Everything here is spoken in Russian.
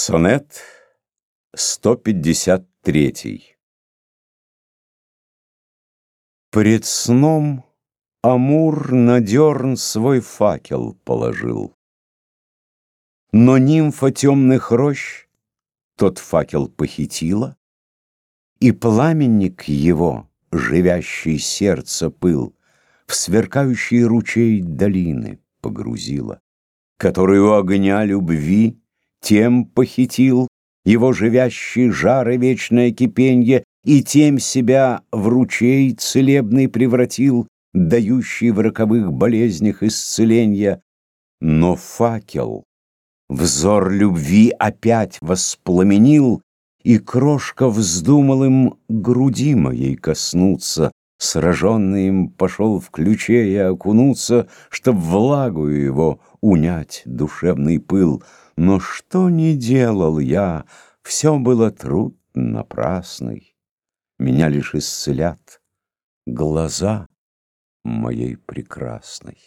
Сонет 153 Пред сном Амур на дерн свой факел положил. Но нимфа темных рощ тот факел похитила, И пламенник его, живящий сердце пыл, В сверкающий ручей долины погрузила, Который у огня любви тем похитил его живящий жар и вечное кипенье, и тем себя в ручей целебный превратил, дающий в роковых болезнях исцеления. Но факел взор любви опять воспламенил, и крошка вздумал им груди моей коснуться, сраженный им пошел в ключе и окунуться, чтоб влагу его унять душевный пыл. Но что не делал я, все было труд напрасный. Меня лишь исцелят глаза моей прекрасной.